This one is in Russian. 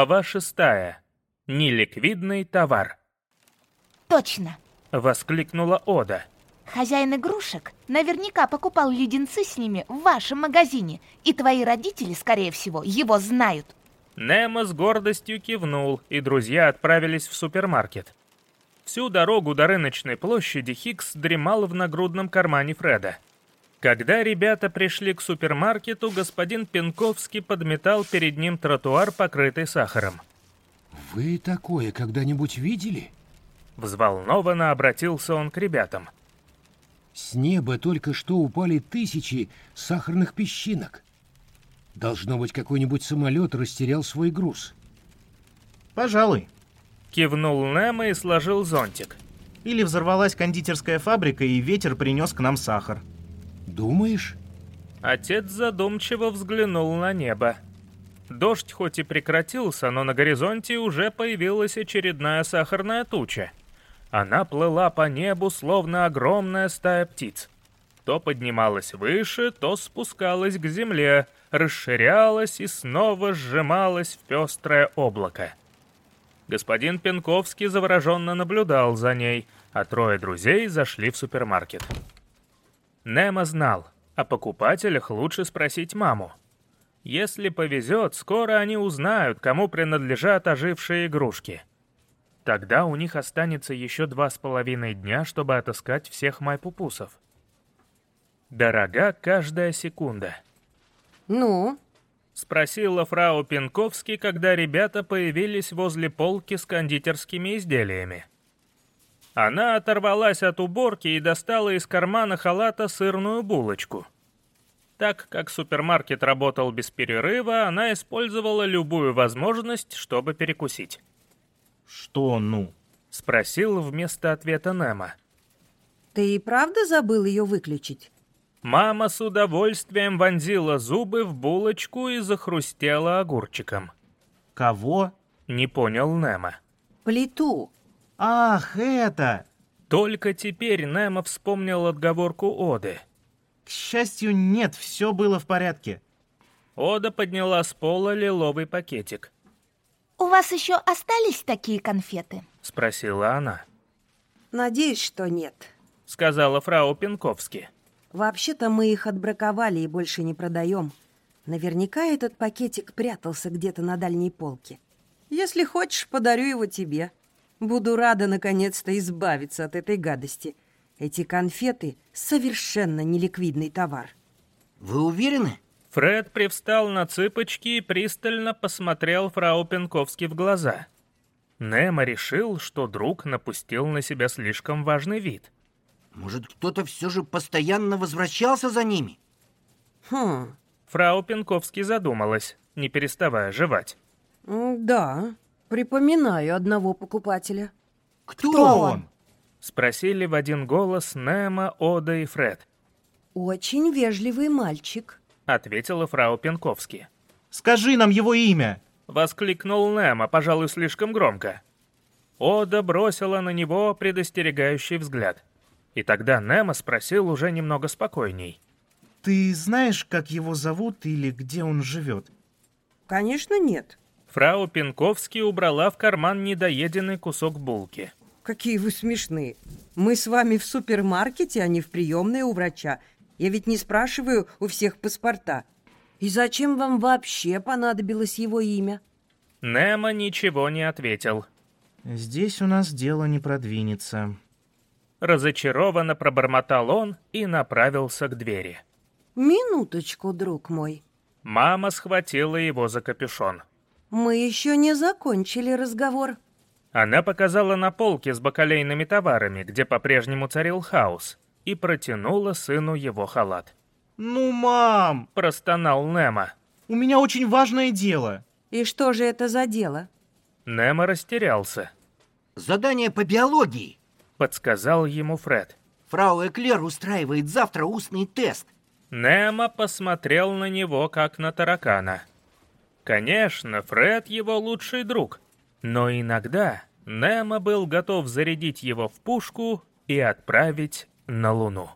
Глава шестая. Неликвидный товар. Точно. Воскликнула Ода. Хозяин игрушек наверняка покупал леденцы с ними в вашем магазине, и твои родители, скорее всего, его знают. Немо с гордостью кивнул, и друзья отправились в супермаркет. Всю дорогу до рыночной площади Хикс дремал в нагрудном кармане Фреда. Когда ребята пришли к супермаркету, господин Пенковский подметал перед ним тротуар, покрытый сахаром. «Вы такое когда-нибудь видели?» Взволнованно обратился он к ребятам. «С неба только что упали тысячи сахарных песчинок. Должно быть, какой-нибудь самолет растерял свой груз». «Пожалуй». Кивнул Немо и сложил зонтик. Или взорвалась кондитерская фабрика, и ветер принес к нам сахар. Думаешь? Отец задумчиво взглянул на небо. Дождь хоть и прекратился, но на горизонте уже появилась очередная сахарная туча. Она плыла по небу, словно огромная стая птиц. То поднималась выше, то спускалась к земле, расширялась и снова сжималась в пестрое облако. Господин Пенковский завороженно наблюдал за ней, а трое друзей зашли в супермаркет. Немо знал, о покупателях лучше спросить маму. Если повезет, скоро они узнают, кому принадлежат ожившие игрушки. Тогда у них останется еще два с половиной дня, чтобы отыскать всех майпупусов. Дорога каждая секунда. «Ну?» — спросила фрау Пинковский, когда ребята появились возле полки с кондитерскими изделиями. Она оторвалась от уборки и достала из кармана халата сырную булочку. Так как супермаркет работал без перерыва, она использовала любую возможность, чтобы перекусить. «Что «ну»?» — спросил вместо ответа Немо. «Ты и правда забыл ее выключить?» Мама с удовольствием вонзила зубы в булочку и захрустела огурчиком. «Кого?» — не понял Немо. «Плиту», «Ах, это!» Только теперь Немо вспомнил отговорку Оды. «К счастью, нет, все было в порядке». Ода подняла с пола лиловый пакетик. «У вас еще остались такие конфеты?» — спросила она. «Надеюсь, что нет», — сказала фрау Пинковски. «Вообще-то мы их отбраковали и больше не продаем. Наверняка этот пакетик прятался где-то на дальней полке. Если хочешь, подарю его тебе». Буду рада наконец-то избавиться от этой гадости. Эти конфеты — совершенно неликвидный товар. Вы уверены? Фред привстал на цыпочки и пристально посмотрел фрау Пенковски в глаза. Немо решил, что друг напустил на себя слишком важный вид. Может, кто-то все же постоянно возвращался за ними? Хм. Фрау Пенковски задумалась, не переставая жевать. Да, Припоминаю одного покупателя. Кто, Кто он? Спросили в один голос Немо, Ода и Фред. Очень вежливый мальчик, ответила фрау Пенковски. Скажи нам его имя! Воскликнул Немо, пожалуй, слишком громко. Ода бросила на него предостерегающий взгляд. И тогда Немо спросил уже немного спокойней. «Ты знаешь, как его зовут или где он живет?» «Конечно нет. Фрау Пинковский убрала в карман недоеденный кусок булки. Какие вы смешные. Мы с вами в супермаркете, а не в приемной у врача. Я ведь не спрашиваю у всех паспорта. И зачем вам вообще понадобилось его имя? Немо ничего не ответил. Здесь у нас дело не продвинется. Разочарованно пробормотал он и направился к двери. Минуточку, друг мой. Мама схватила его за капюшон. Мы еще не закончили разговор. Она показала на полке с бакалейными товарами, где по-прежнему царил хаос, и протянула сыну его халат. «Ну, мам!» – простонал Немо. «У меня очень важное дело». «И что же это за дело?» Немо растерялся. «Задание по биологии», – подсказал ему Фред. «Фрау Эклер устраивает завтра устный тест». Немо посмотрел на него, как на таракана. Конечно, Фред его лучший друг, но иногда Немо был готов зарядить его в пушку и отправить на Луну.